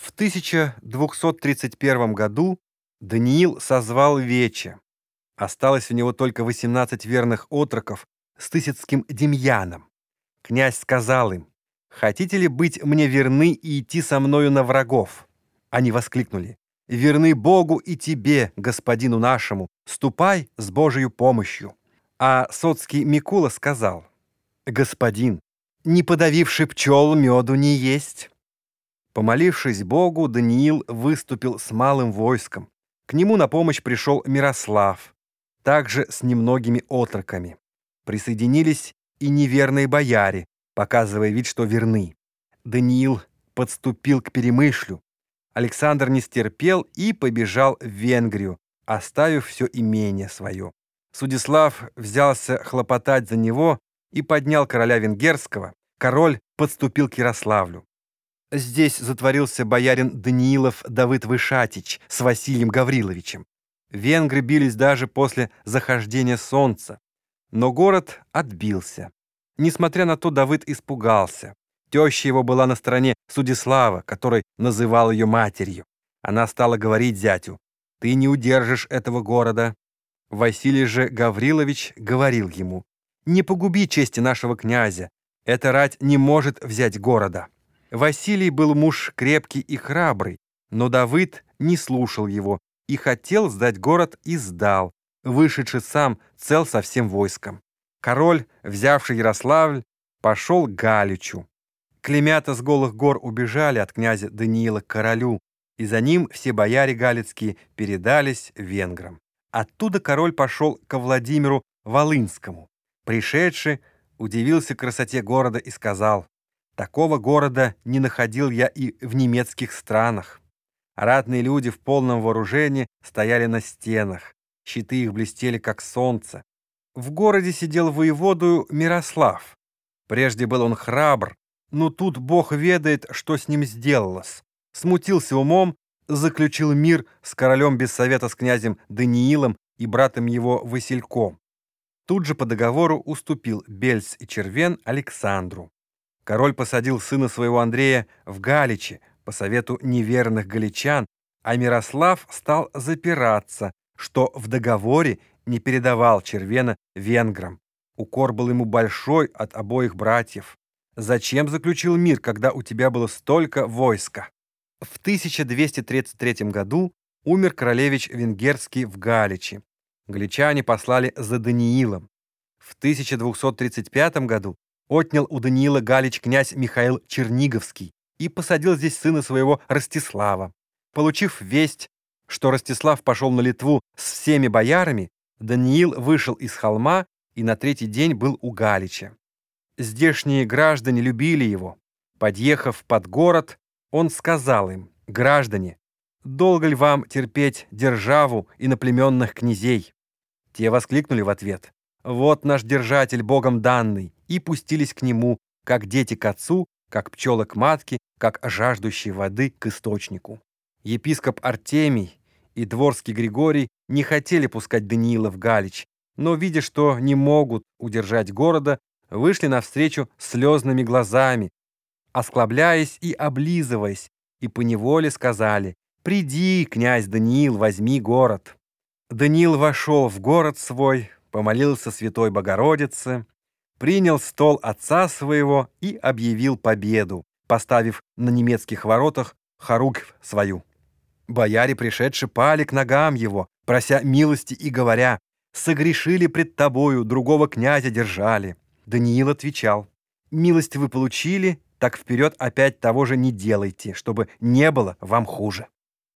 В 1231 году Даниил созвал Вече. Осталось у него только 18 верных отроков с Тысяцким Демьяном. Князь сказал им, «Хотите ли быть мне верны и идти со мною на врагов?» Они воскликнули, «Верны Богу и тебе, господину нашему, ступай с Божию помощью». А соцкий Микула сказал, «Господин, не подавивший пчел меду не есть». Помолившись Богу, Даниил выступил с малым войском. К нему на помощь пришел Мирослав, также с немногими отроками. Присоединились и неверные бояре, показывая вид, что верны. Даниил подступил к Перемышлю. Александр не стерпел и побежал в Венгрию, оставив все имение свое. Судислав взялся хлопотать за него и поднял короля венгерского. Король подступил к Ярославлю. Здесь затворился боярин Даниилов Давыд Вышатич с Василием Гавриловичем. Венгры бились даже после захождения солнца. Но город отбился. Несмотря на то, Давыд испугался. Теща его была на стороне Судислава, который называл ее матерью. Она стала говорить зятю, «Ты не удержишь этого города». Василий же Гаврилович говорил ему, «Не погуби чести нашего князя, эта рать не может взять города». Василий был муж крепкий и храбрый, но Давыд не слушал его и хотел сдать город и сдал, вышедший сам цел со всем войском. Король, взявший Ярославль, пошел к Галичу. Клемята с голых гор убежали от князя Даниила к королю, и за ним все бояре галицкие передались венграм. Оттуда король пошел ко Владимиру Волынскому. Пришедший удивился красоте города и сказал, «Такого города не находил я и в немецких странах». Ратные люди в полном вооружении стояли на стенах. Щиты их блестели, как солнце. В городе сидел воеводою Мирослав. Прежде был он храбр, но тут Бог ведает, что с ним сделалось. Смутился умом, заключил мир с королем без совета с князем Даниилом и братом его Васильком. Тут же по договору уступил Бельц и Червен Александру. Король посадил сына своего Андрея в Галиче по совету неверных галичан, а Мирослав стал запираться, что в договоре не передавал Червена венграм. Укор был ему большой от обоих братьев. Зачем заключил мир, когда у тебя было столько войска? В 1233 году умер королевич Венгерский в Галичи. Галичане послали за Даниилом. В 1235 году отнял у Даниила Галич князь Михаил Черниговский и посадил здесь сына своего Ростислава. Получив весть, что Ростислав пошел на Литву с всеми боярами, Даниил вышел из холма и на третий день был у Галича. Здешние граждане любили его. Подъехав под город, он сказал им, «Граждане, долго ли вам терпеть державу иноплеменных князей?» Те воскликнули в ответ, «Вот наш держатель Богом данный», и пустились к нему, как дети к отцу, как пчелы к матке, как жаждущие воды к источнику. Епископ Артемий и Дворский Григорий не хотели пускать Даниила в Галич, но, видя, что не могут удержать города, вышли навстречу слезными глазами, осклабляясь и облизываясь, и поневоле сказали «Приди, князь Даниил, возьми город». Даниил вошел в город свой, помолился Святой Богородице, принял стол отца своего и объявил победу, поставив на немецких воротах хоругвь свою. Бояре, пришедшие, пали к ногам его, прося милости и говоря, «Согрешили пред тобою, другого князя держали». Даниил отвечал, «Милость вы получили, так вперед опять того же не делайте, чтобы не было вам хуже».